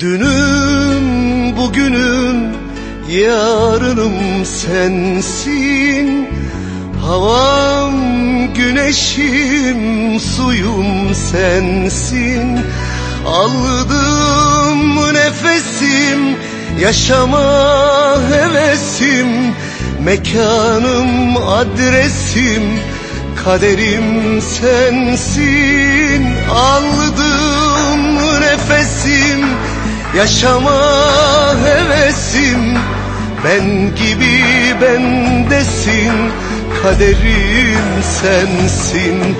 Dünüm bugünüm yarınım sensin. Havam güneşim suyum sensin. Aldığım nefesim yaşama hevesim Mekanım adresim kaderim sensin. Aldığım nefesim yaşama hevesim Ben gibi bendesin kaderim sensin.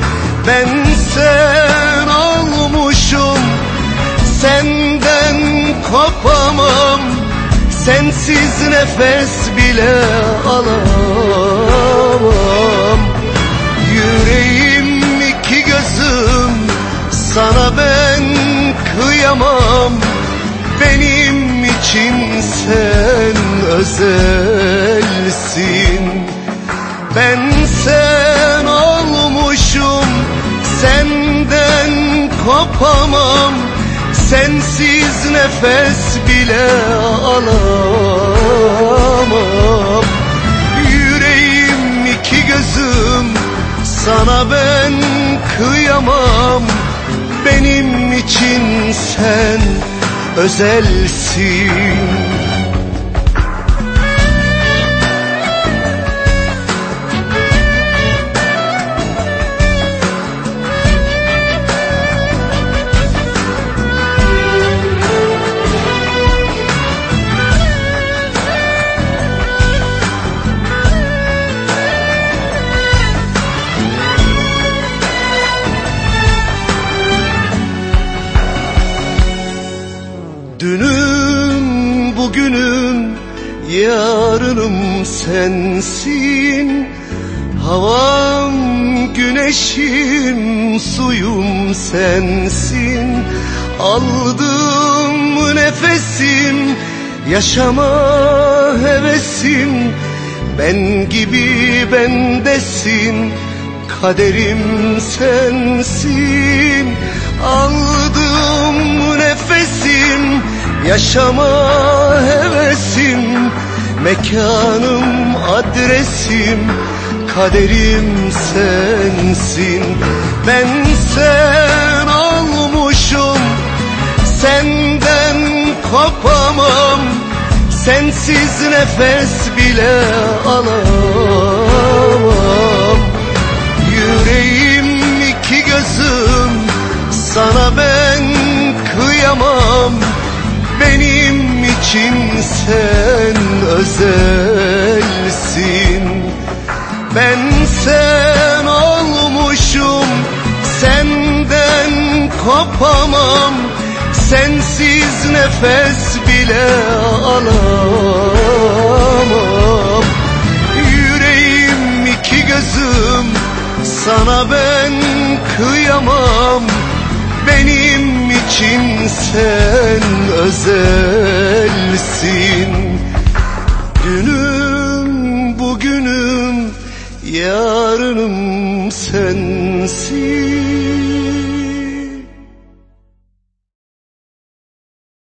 Ben sen olmuşum senden kopamam. Sensiz nefes bile alamam sen özelsin. Ben sen olmuşum Senden kopamam. Sensiz nefes bile alamam. Yüreğim iki gözüm Sana ben kıyamam. Benim için sen özelsin Dünüm bugünüm yarınım sensin. Havam güneşim suyum sensin. Aldığım nefesim yaşama hevesim. Ben gibi bendesin kaderim sensin Yaşama hevesim Mekanım adresim Kaderim sensin. Ben sen olmuşum Senden kopamam. Sensiz nefes bile alamam özelsin Ben sen olmuşum Senden kopamam. Sensiz nefes bile alamam. Yüreğim iki gözüm Sana ben kıyamam. Benim için sen özelsin yarınım sensin